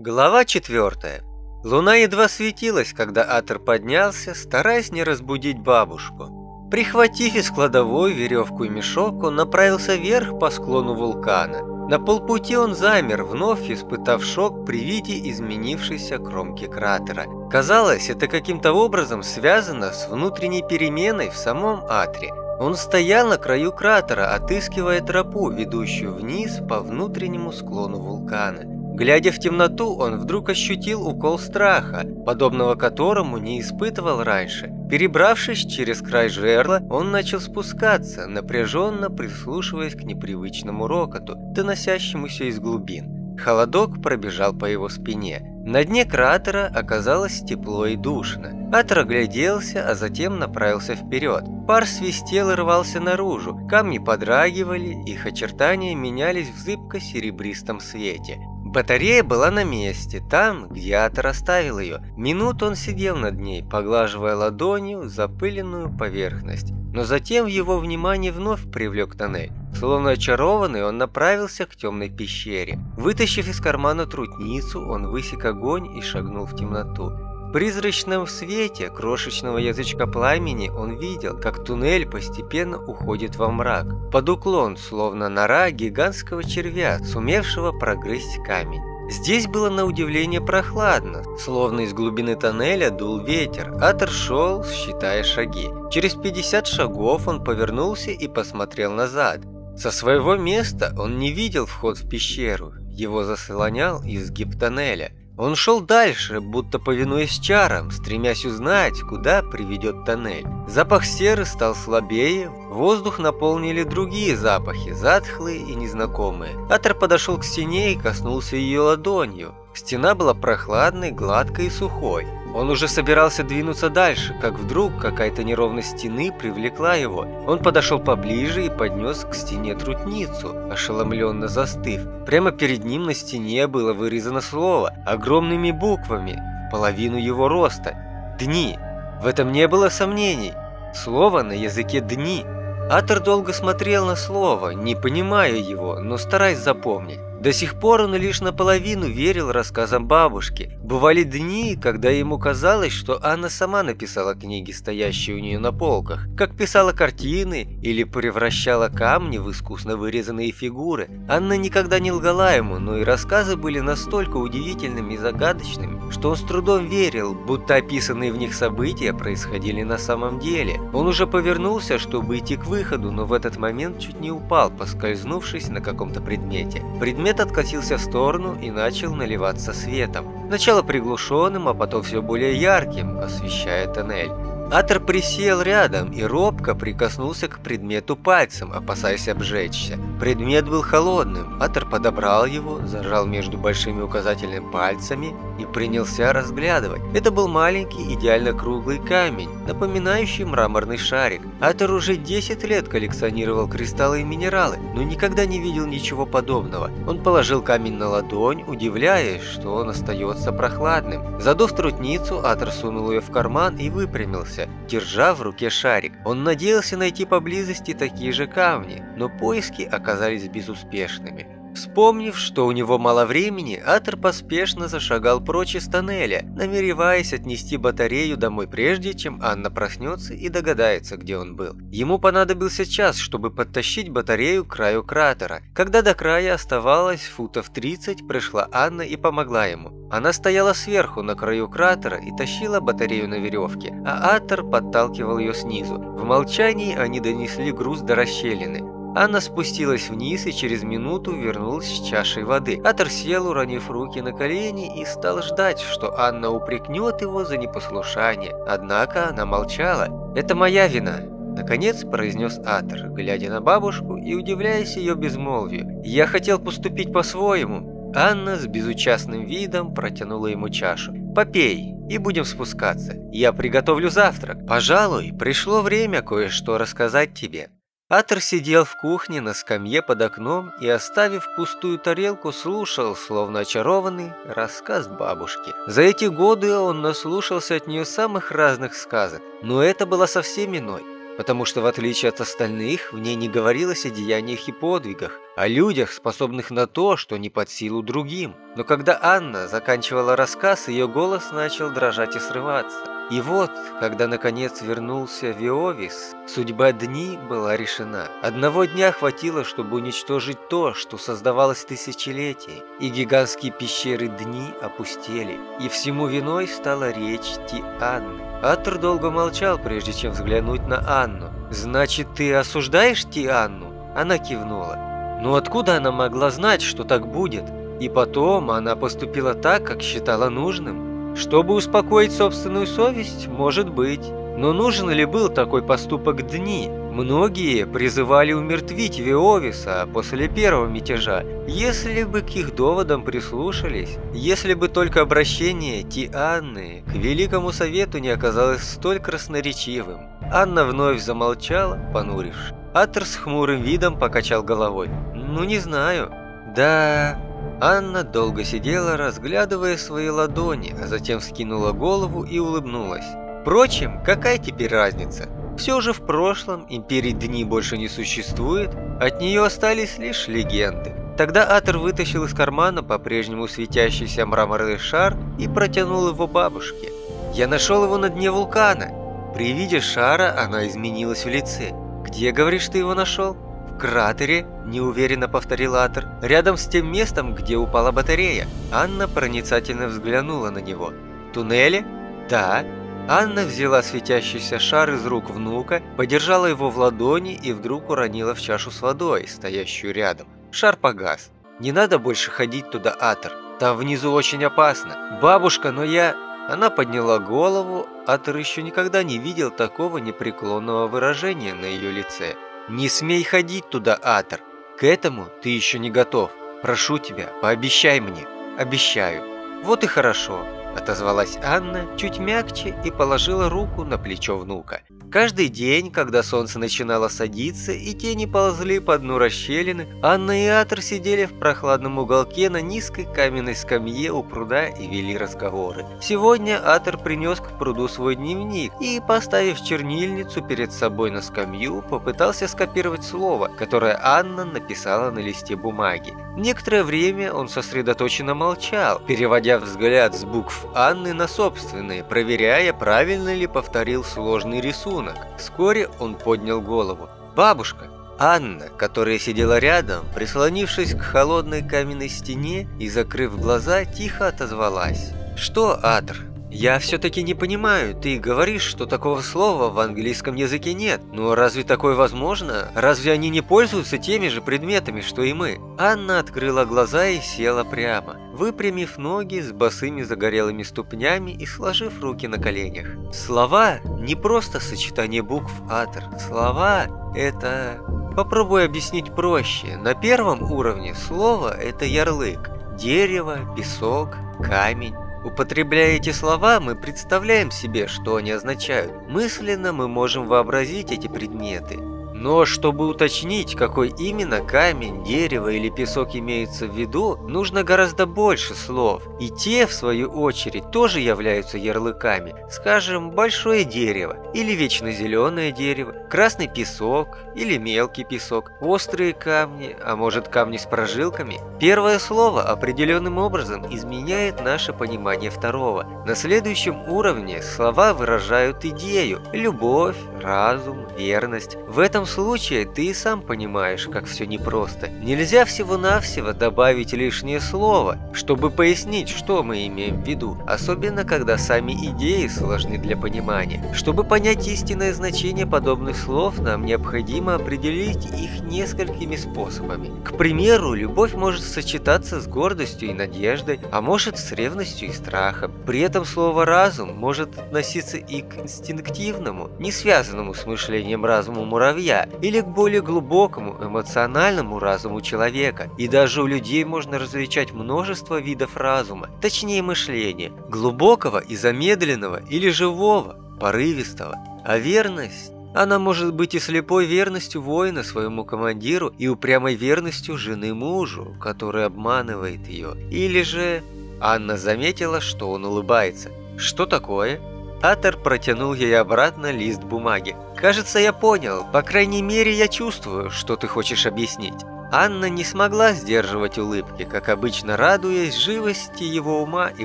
Глава 4. Луна едва светилась, когда Атер поднялся, стараясь не разбудить бабушку. Прихватив из кладовой веревку и мешок, он направился вверх по склону вулкана. На полпути он замер, вновь испытав шок при виде изменившейся кромки кратера. Казалось, это каким-то образом связано с внутренней переменой в самом Атре. Он стоял на краю кратера, отыскивая тропу, ведущую вниз по внутреннему склону вулкана. Глядя в темноту, он вдруг ощутил укол страха, подобного которому не испытывал раньше. Перебравшись через край жерла, он начал спускаться, напряженно прислушиваясь к непривычному рокоту, доносящемуся из глубин. Холодок пробежал по его спине. На дне кратера оказалось тепло и душно. Атор огляделся, а затем направился вперед. Пар свистел и рвался наружу, камни подрагивали, их очертания менялись в зыбко-серебристом свете. Батарея была на месте, там, где Атор оставил ее. Минут он сидел над ней, поглаживая ладонью запыленную поверхность. Но затем его внимание вновь привлек тоннель. Словно очарованный, он направился к темной пещере. Вытащив из кармана трутницу, он высек огонь и шагнул в темноту. В призрачном свете крошечного язычка пламени он видел, как туннель постепенно уходит во мрак, под уклон, словно нора гигантского червя, сумевшего прогрызть камень. Здесь было на удивление прохладно, словно из глубины тоннеля дул ветер. Атер шел, считая шаги. Через 50 шагов он повернулся и посмотрел назад. Со своего места он не видел вход в пещеру, его заслонял изгиб тоннеля. Он шел дальше, будто повинуясь чарам, стремясь узнать, куда приведет тоннель. Запах серы стал слабее, воздух наполнили другие запахи, затхлые и незнакомые. Атер подошел к стене и коснулся ее ладонью. Стена была прохладной, гладкой и сухой. Он уже собирался двинуться дальше, как вдруг какая-то неровность стены привлекла его. Он подошел поближе и поднес к стене трутницу, ошеломленно застыв. Прямо перед ним на стене было вырезано слово огромными буквами, половину его роста. «Дни». В этом не было сомнений. Слово на языке «дни». Атор долго смотрел на слово, не понимая его, но стараясь запомнить. До сих пор он лишь наполовину верил рассказам бабушки. Бывали дни, когда ему казалось, что Анна сама написала книги, стоящие у нее на полках, как писала картины или превращала камни в искусно вырезанные фигуры. Анна никогда не лгала ему, но и рассказы были настолько удивительными и загадочными, что он с трудом верил, будто описанные в них события происходили на самом деле. Он уже повернулся, чтобы идти к выходу, но в этот момент чуть не упал, поскользнувшись на каком-то предмете. Предмет Предмет откатился в сторону и начал наливаться светом. Сначала приглушенным, а потом все более ярким, освещая тоннель. Атор присел рядом и робко прикоснулся к предмету пальцем, опасаясь обжечься. Предмет был холодным. Атор подобрал его, зажал между большими указательными пальцами и принялся разглядывать. Это был маленький, идеально круглый камень, напоминающий мраморный шарик. Атор уже 10 лет коллекционировал кристаллы и минералы, но никогда не видел ничего подобного. Он положил камень на ладонь, удивляясь, что он остается прохладным. Задув трутницу, Атор сунул ее в карман и выпрямился остановился, держа в руке шарик. Он надеялся найти поблизости такие же камни, но поиски оказались безуспешными. Вспомнив, что у него мало времени, Атер поспешно зашагал прочь из тоннеля, намереваясь отнести батарею домой прежде, чем Анна проснется и догадается, где он был. Ему понадобился час, чтобы подтащить батарею к краю кратера. Когда до края оставалось футов 30, пришла Анна и помогла ему. Она стояла сверху на краю кратера и тащила батарею на веревке, а Атер подталкивал ее снизу. В молчании они донесли груз до расщелины. Анна спустилась вниз и через минуту вернулась с чашей воды. Атор сел, уронив руки на колени, и стал ждать, что Анна упрекнет его за непослушание. Однако она молчала. «Это моя вина», Наконец произнес Атор, глядя на бабушку и удивляясь ее безмолвию. «Я хотел поступить по-своему». Анна с безучастным видом протянула ему чашу. «Попей, и будем спускаться. Я приготовлю завтрак. Пожалуй, пришло время кое-что рассказать тебе». Атер сидел в кухне на скамье под окном и, оставив пустую тарелку, слушал, словно очарованный, рассказ бабушки. За эти годы он наслушался от нее самых разных сказок, но это было совсем иной, потому что, в отличие от остальных, в ней не говорилось о деяниях и подвигах, о людях, способных на то, что не под силу другим. Но когда Анна заканчивала рассказ, ее голос начал дрожать и срываться. И вот, когда наконец вернулся Виовис, судьба дни была решена. Одного дня хватило, чтобы уничтожить то, что создавалось тысячелетия, и гигантские пещеры дни опустели, и всему виной стала речь Тианны. Атор долго молчал, прежде чем взглянуть на Анну. «Значит, ты осуждаешь Тианну?» Она кивнула. «Ну откуда она могла знать, что так будет?» И потом она поступила так, как считала нужным. Чтобы успокоить собственную совесть, может быть. Но нужен ли был такой поступок дни? Многие призывали умертвить Виовиса после первого мятежа, если бы к их доводам прислушались, если бы только обращение Тианны к Великому Совету не оказалось столь красноречивым. Анна вновь замолчала, понурившись. Атер с хмурым видом покачал головой. «Ну, не знаю». «Да, Анна долго сидела, разглядывая свои ладони, а затем вскинула голову и улыбнулась. Впрочем, какая теперь разница? Все же в прошлом империи Дни больше не существует, от нее остались лишь легенды. Тогда Атер вытащил из кармана по-прежнему светящийся мраморный шар и протянул его бабушке. «Я нашел его на дне вулкана». При виде шара она изменилась в лице. «Где, говоришь, ты его нашел?» кратере», – неуверенно повторил Атер, – «рядом с тем местом, где упала батарея». Анна проницательно взглянула на него. «Туннеле?» «Да». Анна взяла светящийся шар из рук внука, подержала его в ладони и вдруг уронила в чашу с водой, стоящую рядом. Шар погас. «Не надо больше ходить туда, Атер. Там внизу очень опасно. Бабушка, но я...» Она подняла голову, Атер еще никогда не видел такого непреклонного выражения на ее лице. «Не смей ходить туда, Атор. К этому ты еще не готов. Прошу тебя, пообещай мне». «Обещаю». «Вот и хорошо», – отозвалась Анна чуть мягче и положила руку на плечо внука. Каждый день, когда солнце начинало садиться и тени ползли по дну расщелины, Анна и Атор сидели в прохладном уголке на низкой каменной скамье у пруда и вели разговоры. Сегодня Атор принес к пруду свой дневник и, поставив чернильницу перед собой на скамью, попытался скопировать слово, которое Анна написала на листе бумаги. Некоторое время он сосредоточенно молчал, переводя взгляд с букв Анны на собственные, проверяя, правильно ли повторил сложный рисунок. Вскоре он поднял голову. «Бабушка!» Анна, которая сидела рядом, прислонившись к холодной каменной стене и закрыв глаза, тихо отозвалась. «Что, Атр, я все-таки не понимаю, ты говоришь, что такого слова в английском языке нет. Но разве такое возможно? Разве они не пользуются теми же предметами, что и мы? Анна открыла глаза и села прямо, выпрямив ноги с босыми загорелыми ступнями и сложив руки на коленях. Слова не просто сочетание букв «атр». Слова – это... Попробую объяснить проще. На первом уровне слово – это ярлык. Дерево, песок, камень. Употребляя эти слова, мы представляем себе, что они означают. Мысленно мы можем вообразить эти предметы. Но чтобы уточнить, какой именно камень, дерево или песок имеется в виду, нужно гораздо больше слов. И те, в свою очередь, тоже являются ярлыками. Скажем, большое дерево, или вечно зеленое дерево, красный песок, или мелкий песок, острые камни, а может камни с прожилками. Первое слово определенным образом изменяет наше понимание второго. На следующем уровне слова выражают идею, любовь, разум, верность. В этом случае ты сам понимаешь, как все непросто. Нельзя всего-навсего добавить лишнее слово, чтобы пояснить, что мы имеем в виду, особенно когда сами идеи сложны для понимания. Чтобы понять истинное значение подобных слов, нам необходимо определить их несколькими способами. К примеру, любовь может сочетаться с гордостью и надеждой, а может с ревностью и страхом. При этом слово «разум» может относиться и к инстинктивному, не связанному с мышлением разуму муравья, или к более глубокому эмоциональному разуму человека. И даже у людей можно различать множество видов разума, точнее мышления, глубокого и замедленного или живого, порывистого. А верность она может быть и слепой верностью воина своему командиру, и упрямой верностью жены мужу, который обманывает ее. Или же... Анна заметила, что он улыбается. «Что такое?» Атор протянул ей обратно лист бумаги. «Кажется, я понял. По крайней мере, я чувствую, что ты хочешь объяснить». Анна не смогла сдерживать улыбки, как обычно радуясь живости его ума и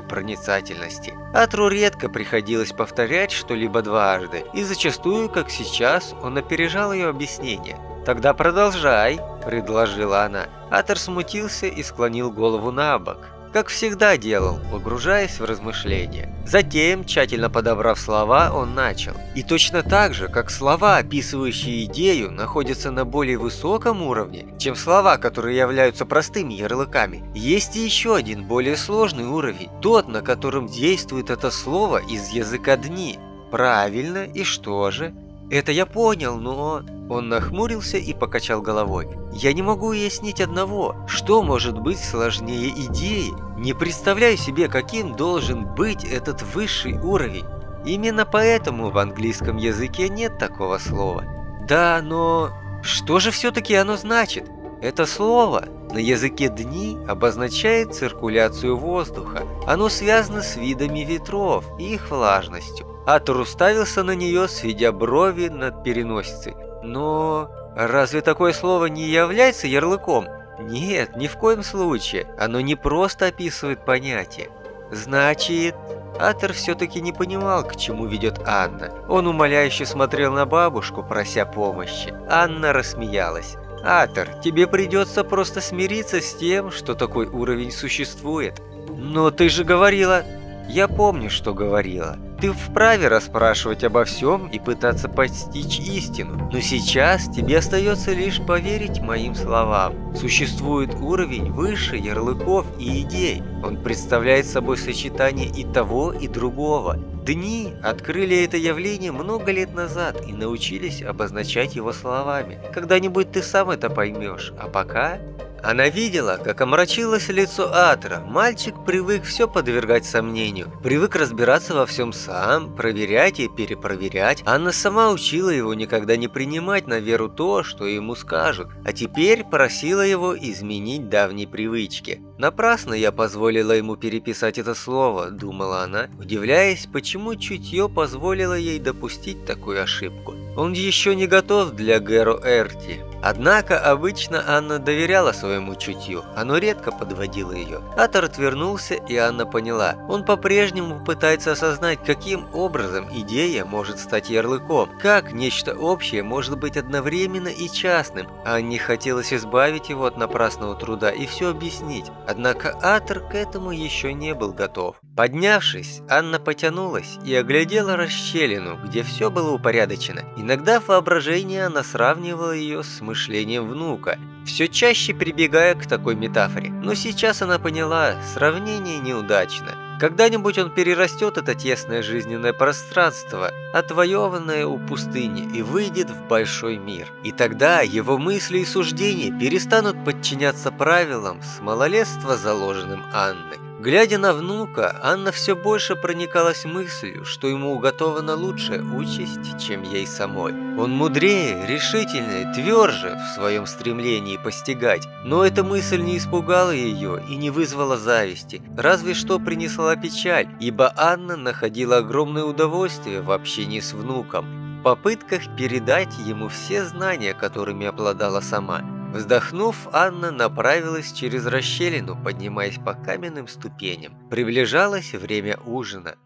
проницательности. Атру редко приходилось повторять что-либо дважды, и зачастую, как сейчас, он опережал ее объяснение. «Тогда продолжай», – предложила она. Атор смутился и склонил голову на бок как всегда делал, погружаясь в размышления. Затем, тщательно подобрав слова, он начал. И точно так же, как слова, описывающие идею, находятся на более высоком уровне, чем слова, которые являются простыми ярлыками, есть и еще один более сложный уровень, тот, на котором действует это слово из языка дни. Правильно, и что же? Это я понял, но... Он нахмурился и покачал головой. «Я не могу уяснить одного. Что может быть сложнее идеи? Не представляю себе, каким должен быть этот высший уровень. Именно поэтому в английском языке нет такого слова. Да, но что же все-таки оно значит? Это слово на языке дни обозначает циркуляцию воздуха. Оно связано с видами ветров и их влажностью. Атор уставился на нее, сведя брови над переносицей. Но разве такое слово не является ярлыком? Нет, ни в коем случае. Оно не просто описывает понятие. Значит, Атер все-таки не понимал, к чему ведет Анна. Он умоляюще смотрел на бабушку, прося помощи. Анна рассмеялась. «Атер, тебе придется просто смириться с тем, что такой уровень существует. Но ты же говорила...» «Я помню, что говорила. Ты вправе расспрашивать обо всем и пытаться постичь истину, но сейчас тебе остается лишь поверить моим словам. Существует уровень выше ярлыков и идей. Он представляет собой сочетание и того, и другого. Дни открыли это явление много лет назад и научились обозначать его словами. Когда-нибудь ты сам это поймешь, а пока она видела, как омрачилось лицо Атра. Мальчик привык все подвергать сомнению. Привык разбираться во всем сам, проверять и перепроверять. Анна сама учила его никогда не принимать на веру то, что ему скажут. А теперь просила его изменить давние привычки. Напрасно я позволила ему переписать это слово, думала она, удивляясь, почему чутье позволило ей допустить такую ошибку. Он еще не готов для Гэро Эрти. Однако обычно Анна доверяла своему чутью, оно редко подводило ее. Атор отвернулся, и Анна поняла. Он по-прежнему пытается осознать, каким образом идея может стать ярлыком, как нечто общее может быть одновременно и частным. Анне хотелось избавить его от напрасного труда и все объяснить. Однако Атор к этому еще не был готов. Поднявшись, Анна потянулась и оглядела расщелину, где все было упорядочено. Иногда в воображении она сравнивала ее с мышлением внука, все чаще прибегая к такой метафоре. Но сейчас она поняла, сравнение неудачно. Когда-нибудь он перерастет это тесное жизненное пространство, отвоеванное у пустыни, и выйдет в большой мир. И тогда его мысли и суждения перестанут подчиняться правилам с малолетства заложенным Анной. Глядя на внука, Анна все больше проникалась мыслью, что ему уготована лучшая участь, чем ей самой. Он мудрее, решительнее, тверже в своем стремлении постигать, но эта мысль не испугала ее и не вызвала зависти, разве что принесла печаль, ибо Анна находила огромное удовольствие в общении с внуком, в попытках передать ему все знания, которыми обладала сама. Вздохнув, Анна направилась через расщелину, поднимаясь по каменным ступеням. Приближалось время ужина.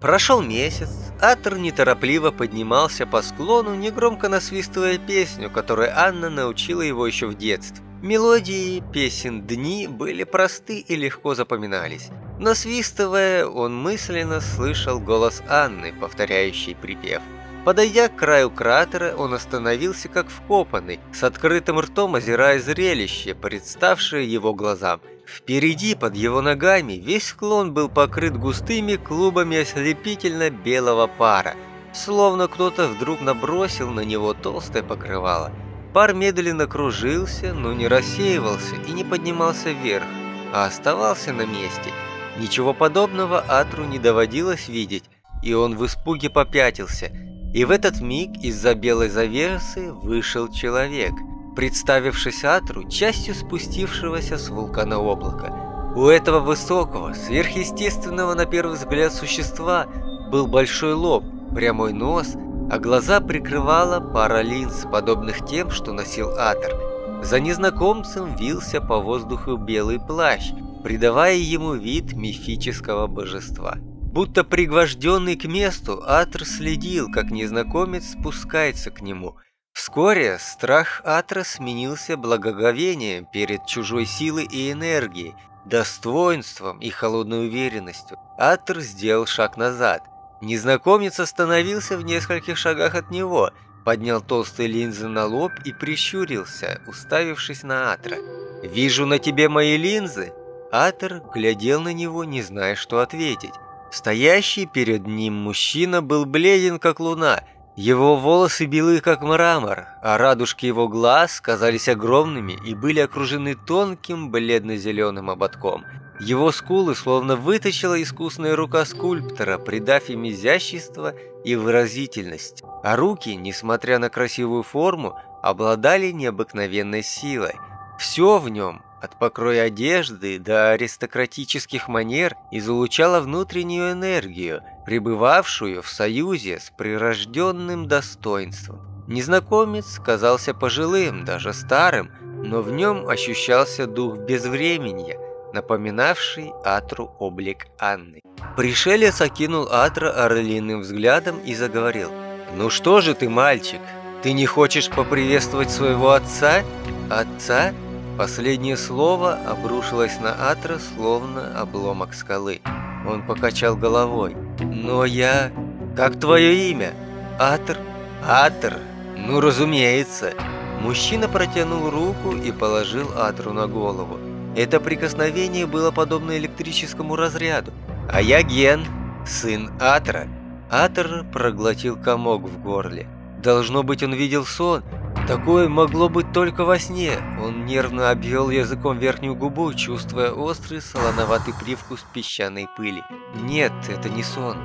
Прошел месяц, Атор неторопливо поднимался по склону, негромко насвистывая песню, которую Анна научила его еще в детстве. Мелодии песен «Дни» были просты и легко запоминались. Насвистывая, он мысленно слышал голос Анны, повторяющий припев – Подойдя к краю кратера, он остановился как вкопанный, с открытым ртом озирая зрелище, представшее его глазам. Впереди, под его ногами, весь склон был покрыт густыми клубами ослепительно-белого пара, словно кто-то вдруг набросил на него толстое покрывало. Пар медленно кружился, но не рассеивался и не поднимался вверх, а оставался на месте. Ничего подобного Атру не доводилось видеть, и он в испуге попятился – и в этот миг из-за белой завесы вышел человек, представившись Атру частью спустившегося с вулкана облака. У этого высокого, сверхъестественного на первый взгляд существа был большой лоб, прямой нос, а глаза прикрывала пара линз, подобных тем, что носил Атр. За незнакомцем вился по воздуху белый плащ, придавая ему вид мифического божества. Будто пригвожденный к месту, Атр следил, как незнакомец спускается к нему. Вскоре страх Атра сменился благоговением перед чужой силой и энергией, достоинством и холодной уверенностью. Атр сделал шаг назад. Незнакомец остановился в нескольких шагах от него, поднял толстые линзы на лоб и прищурился, уставившись на Атра. «Вижу на тебе мои линзы!» Атр глядел на него, не зная, что ответить. Стоящий перед ним мужчина был бледен, как луна. Его волосы белы, как мрамор, а радужки его глаз казались огромными и были окружены тонким бледно-зеленым ободком. Его скулы словно вытащила искусная рука скульптора, придав им изящество и выразительность. А руки, несмотря на красивую форму, обладали необыкновенной силой. Все в нем от покроя одежды до аристократических манер излучала внутреннюю энергию, пребывавшую в союзе с прирожденным достоинством. Незнакомец казался пожилым, даже старым, но в нем ощущался дух безвременья, напоминавший Атру облик Анны. Пришелец окинул Атра орлиным взглядом и заговорил. «Ну что же ты, мальчик, ты не хочешь поприветствовать своего отца? Отца?» Последнее слово обрушилось на Атра, словно обломок скалы. Он покачал головой. «Но я... Как твое имя? Атр? Атр? Ну, разумеется!» Мужчина протянул руку и положил Атру на голову. Это прикосновение было подобно электрическому разряду. «А я Ген, сын Атра». Атр проглотил комок в горле. Должно быть, он видел сон, Такое могло быть только во сне. Он нервно обвел языком верхнюю губу, чувствуя острый солоноватый привкус песчаной пыли. «Нет, это не сон».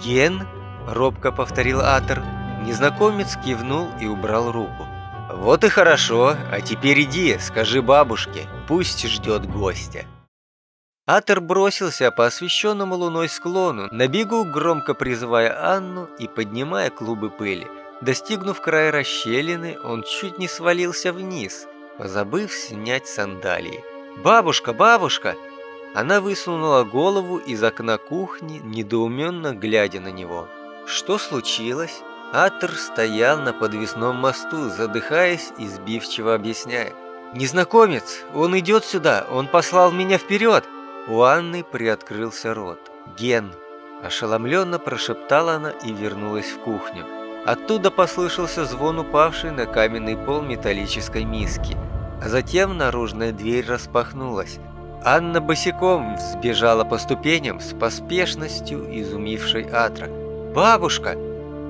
«Ген?» – робко повторил Атер. Незнакомец кивнул и убрал руку. «Вот и хорошо, а теперь иди, скажи бабушке, пусть ждет гостя». Атер бросился по освещенному луной склону, на бегу громко призывая Анну и поднимая клубы пыли. Достигнув края расщелины, он чуть не свалился вниз, позабыв снять сандалии. «Бабушка, бабушка!» Она высунула голову из окна кухни, недоуменно глядя на него. Что случилось? Атр стоял на подвесном мосту, задыхаясь и сбивчиво объясняя. «Незнакомец! Он идет сюда! Он послал меня вперед!» У Анны приоткрылся рот. «Ген!» Ошеломленно прошептала она и вернулась в кухню. Оттуда послышался звон упавшей на каменный пол металлической миски. А затем наружная дверь распахнулась. Анна босиком сбежала по ступеням с поспешностью, изумившей Атра. «Бабушка!»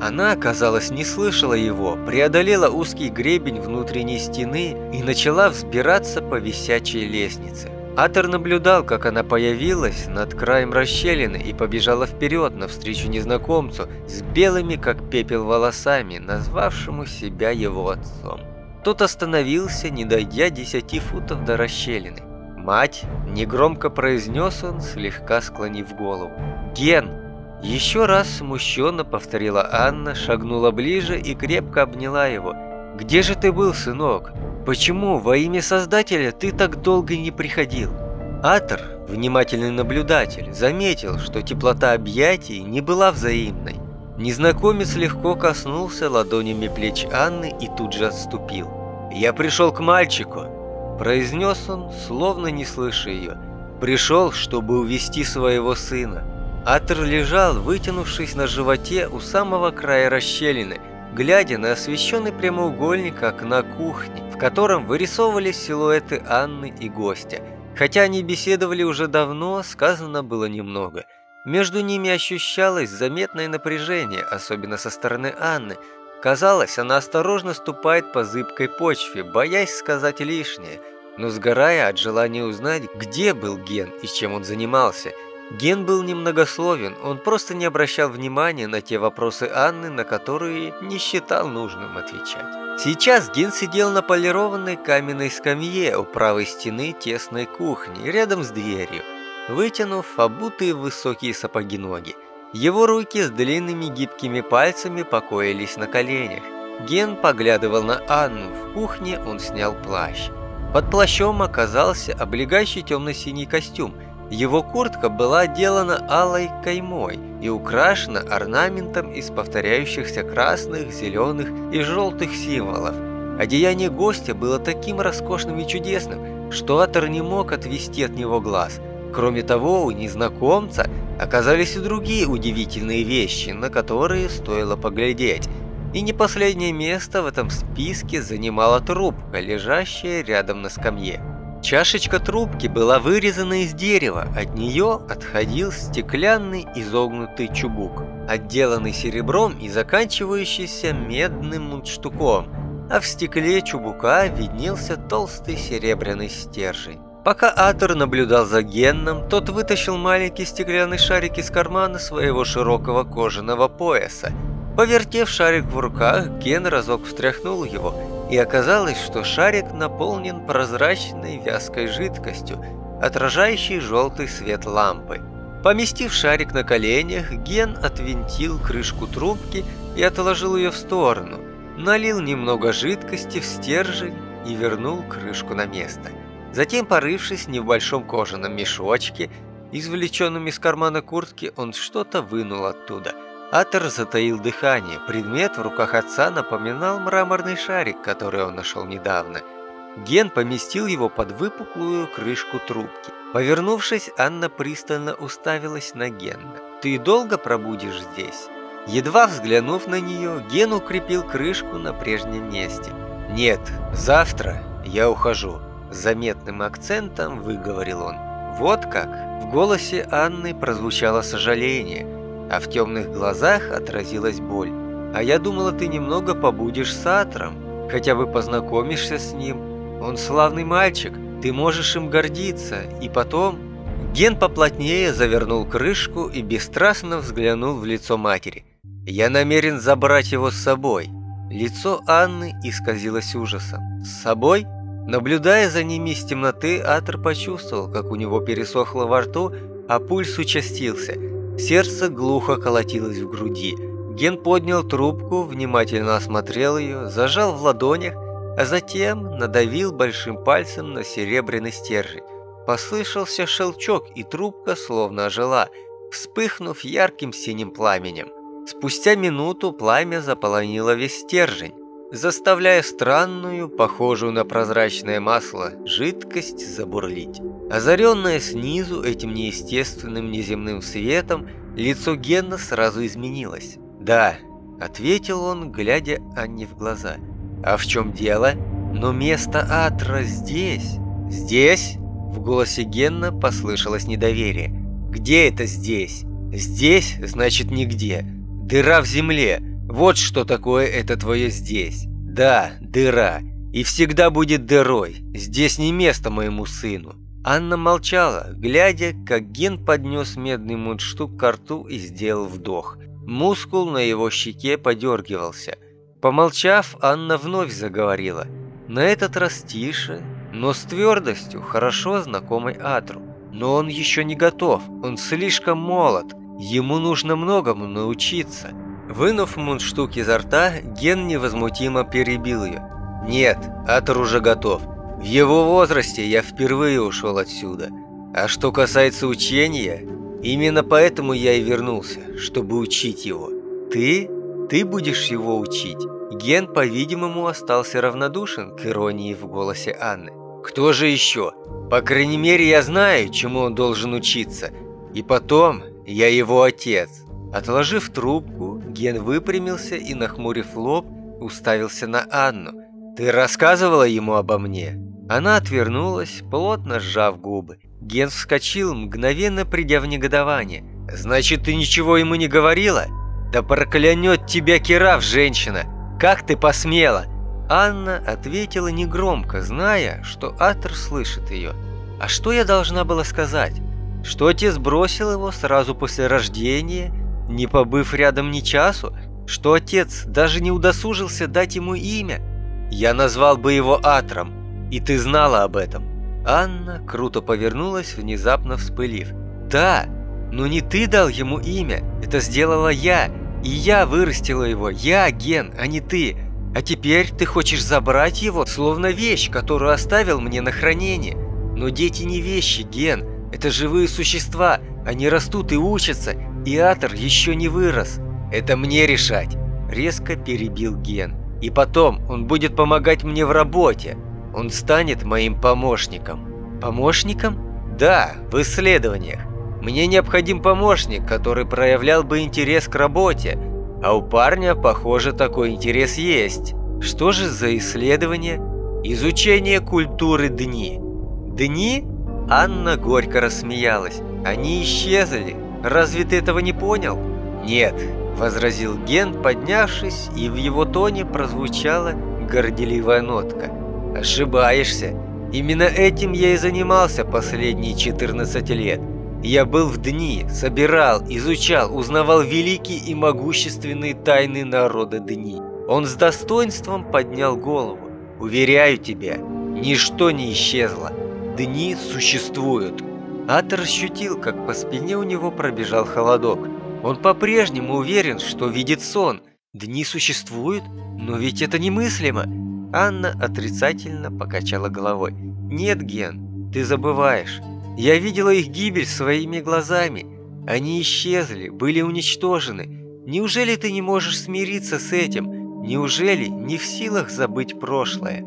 Она, казалось, не слышала его, преодолела узкий гребень внутренней стены и начала взбираться по висячей лестнице. Атер наблюдал, как она появилась над краем расщелины и побежала вперед навстречу незнакомцу с белыми, как пепел, волосами, назвавшему себя его отцом. Тот остановился, не дойдя десяти футов до расщелины. «Мать!» – негромко произнес он, слегка склонив голову. «Ген!» Еще раз смущенно повторила Анна, шагнула ближе и крепко обняла его. «Где же ты был, сынок? Почему во имя Создателя ты так долго не приходил? Атор, внимательный наблюдатель, заметил, что теплота объятий не была взаимной. Незнакомец легко коснулся ладонями плеч Анны и тут же отступил. «Я пришел к мальчику», – произнес он, словно не слыша ее. «Пришел, чтобы увести своего сына». Атор лежал, вытянувшись на животе у самого края расщелины, глядя на освещенный прямоугольник окна кухни, в котором вырисовывались силуэты Анны и гостя. Хотя они беседовали уже давно, сказано было немного. Между ними ощущалось заметное напряжение, особенно со стороны Анны. Казалось, она осторожно ступает по зыбкой почве, боясь сказать лишнее, но сгорая от желания узнать, где был Ген и чем он занимался – Ген был немногословен, он просто не обращал внимания на те вопросы Анны, на которые не считал нужным отвечать. Сейчас Ген сидел на полированной каменной скамье у правой стены тесной кухни, рядом с дверью, вытянув обутые высокие сапоги ноги. Его руки с длинными гибкими пальцами покоились на коленях. Ген поглядывал на Анну. В кухне он снял плащ. Под плащом оказался облегающий темно-синий костюм. Его куртка была отделана алой каймой и украшена орнаментом из повторяющихся красных, зеленых и желтых символов. Одеяние гостя было таким роскошным и чудесным, что Атор не мог отвести от него глаз. Кроме того, у незнакомца оказались и другие удивительные вещи, на которые стоило поглядеть. И не последнее место в этом списке занимала трубка, лежащая рядом на скамье. Чашечка трубки была вырезана из дерева, от нее отходил стеклянный изогнутый чубук, отделанный серебром и заканчивающийся медным мундштуком, а в стекле чубука виднелся толстый серебряный стержень. Пока Атор наблюдал за Генном, тот вытащил маленький стеклянный шарик из кармана своего широкого кожаного пояса. Повертев шарик в руках, Ген разок встряхнул его, и оказалось, что шарик наполнен прозрачной вязкой жидкостью, отражающей желтый свет лампы. Поместив шарик на коленях, Ген отвинтил крышку трубки и отложил ее в сторону, налил немного жидкости в стержень и вернул крышку на место – Затем, порывшись в небольшом кожаном мешочке, извлеченном из кармана куртки, он что-то вынул оттуда. Атер затаил дыхание. Предмет в руках отца напоминал мраморный шарик, который он нашел недавно. Ген поместил его под выпуклую крышку трубки. Повернувшись, Анна пристально уставилась на Гена. «Ты долго пробудешь здесь?» Едва взглянув на нее, Ген укрепил крышку на прежнем месте. «Нет, завтра я ухожу». Заметным акцентом выговорил он. Вот как? В голосе Анны прозвучало сожаление, а в темных глазах отразилась боль. А я думала, ты немного побудешь с Атром, хотя бы познакомишься с ним. Он славный мальчик, ты можешь им гордиться, и потом... Ген поплотнее завернул крышку и бесстрастно взглянул в лицо матери. «Я намерен забрать его с собой». Лицо Анны исказилось ужасом. «С собой?» Наблюдая за ними из темноты, Атр почувствовал, как у него пересохло во рту, а пульс участился. Сердце глухо колотилось в груди. Ген поднял трубку, внимательно осмотрел ее, зажал в ладонях, а затем надавил большим пальцем на серебряный стержень. Послышался шелчок, и трубка словно ожила, вспыхнув ярким синим пламенем. Спустя минуту пламя заполонило весь стержень заставляя странную, похожую на прозрачное масло, жидкость забурлить. Озаренное снизу этим неестественным неземным светом, лицо Генна сразу изменилось. «Да», — ответил он, глядя Анне в глаза. «А в чем дело? Но место Атра здесь». «Здесь?» — в голосе Генна послышалось недоверие. «Где это здесь?» «Здесь, значит, нигде. Дыра в земле. Вот что такое это твое здесь. Да, дыра. И всегда будет дырой. Здесь не место моему сыну. Анна молчала, глядя, как Ген поднес медный мундштук к рту и сделал вдох. Мускул на его щеке подергивался. Помолчав, Анна вновь заговорила. На этот раз тише, но с твердостью, хорошо знакомой Атру. Но он еще не готов, он слишком молод, ему нужно многому научиться. Вынув мундштук изо рта, Ген невозмутимо перебил ее. «Нет, Атор уже готов. В его возрасте я впервые ушел отсюда. А что касается учения, именно поэтому я и вернулся, чтобы учить его. Ты? Ты будешь его учить?» Ген, по-видимому, остался равнодушен к иронии в голосе Анны. «Кто же еще? По крайней мере, я знаю, чему он должен учиться. И потом, я его отец». Отложив трубку, Ген выпрямился и, нахмурив лоб, уставился на Анну. «Ты рассказывала ему обо мне?» Она отвернулась, плотно сжав губы. Ген вскочил, мгновенно придя в негодование. «Значит, ты ничего ему не говорила? Да проклянет тебя Кирав, женщина! Как ты посмела?» Анна ответила негромко, зная, что Атр слышит ее. «А что я должна была сказать? Что отец бросил его сразу после рождения не побыв рядом ни часу, что отец даже не удосужился дать ему имя. Я назвал бы его Атром, и ты знала об этом. Анна круто повернулась, внезапно вспылив. Да, но не ты дал ему имя, это сделала я, и я вырастила его, я Ген, а не ты. А теперь ты хочешь забрать его, словно вещь, которую оставил мне на хранение. Но дети не вещи, Ген. Это живые существа. Они растут и учатся, и Атор еще не вырос. Это мне решать. Резко перебил Ген. И потом он будет помогать мне в работе. Он станет моим помощником. Помощником? Да, в исследованиях. Мне необходим помощник, который проявлял бы интерес к работе, а у парня, похоже, такой интерес есть. Что же за исследование? Изучение культуры дни. Дни? Анна горько рассмеялась. Они исчезли. Разве ты этого не понял? Нет, возразил Ген, поднявшись, и в его тоне прозвучала горделивая нотка. Ошибаешься. Именно этим я и занимался последние 14 лет. Я был в дни, собирал, изучал, узнавал великие и могущественные тайны народа дни. Он с достоинством поднял голову. Уверяю тебя, ничто не исчезло. Дни существуют. Атор ощутил, как по спине у него пробежал холодок. Он по-прежнему уверен, что видит сон. Дни существуют? Но ведь это немыслимо. Анна отрицательно покачала головой. Нет, Ген, ты забываешь. Я видела их гибель своими глазами. Они исчезли, были уничтожены. Неужели ты не можешь смириться с этим? Неужели не в силах забыть прошлое?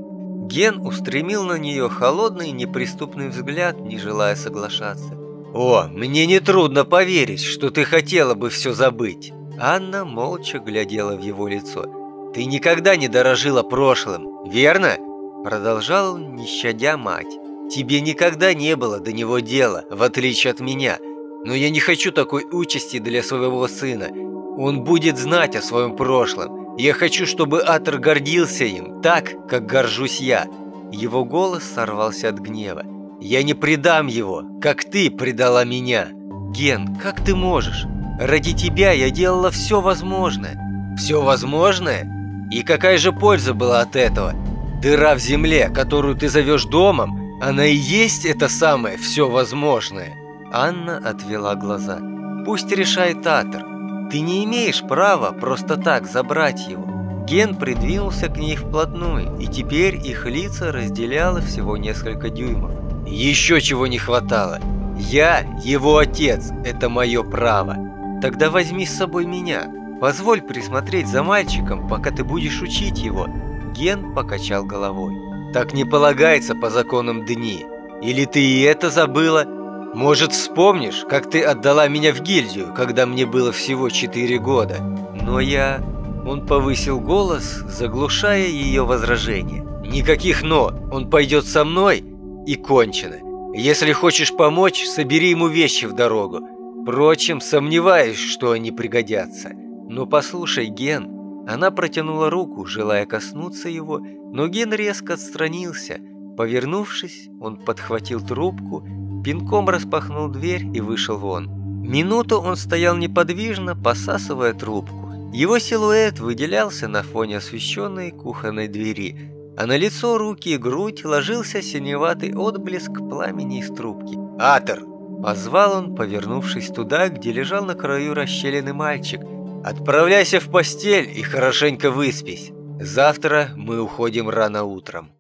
Ген устремил на нее холодный неприступный взгляд, не желая соглашаться. «О, мне нетрудно поверить, что ты хотела бы все забыть!» Анна молча глядела в его лицо. «Ты никогда не дорожила прошлым, верно?» Продолжал, не щадя мать. Тебе никогда не было до него дела, в отличие от меня. Но я не хочу такой участи для своего сына. Он будет знать о своем прошлом. Я хочу, чтобы Атор гордился им, так, как горжусь я». Его голос сорвался от гнева. «Я не предам его, как ты предала меня!» «Ген, как ты можешь? Ради тебя я делала все возможное». «Все возможное? И какая же польза была от этого? Дыра в земле, которую ты зовешь домом, она и есть это самое все возможное. Анна отвела глаза. Пусть решает Татар. Ты не имеешь права просто так забрать его. Ген придвинулся к ней вплотную, и теперь их лица разделяло всего несколько дюймов. Еще чего не хватало. Я его отец, это мое право. Тогда возьми с собой меня. Позволь присмотреть за мальчиком, пока ты будешь учить его. Ген покачал головой. Так не полагается по законам дни. Или ты и это забыла? Может, вспомнишь, как ты отдала меня в гильдию, когда мне было всего четыре года? Но я... Он повысил голос, заглушая ее возражение. Никаких «но». Он пойдет со мной и кончено. Если хочешь помочь, собери ему вещи в дорогу. Впрочем, сомневаюсь, что они пригодятся. Но послушай, Ген, она протянула руку, желая коснуться его, но Ген резко отстранился. Повернувшись, он подхватил трубку, пинком распахнул дверь и вышел вон. Минуту он стоял неподвижно, посасывая трубку. Его силуэт выделялся на фоне освещенной кухонной двери, а на лицо, руки и грудь ложился синеватый отблеск пламени из трубки. «Атор!» – позвал он, повернувшись туда, где лежал на краю расщелины мальчик – Отправляйся в постель и хорошенько выспись. Завтра мы уходим рано утром.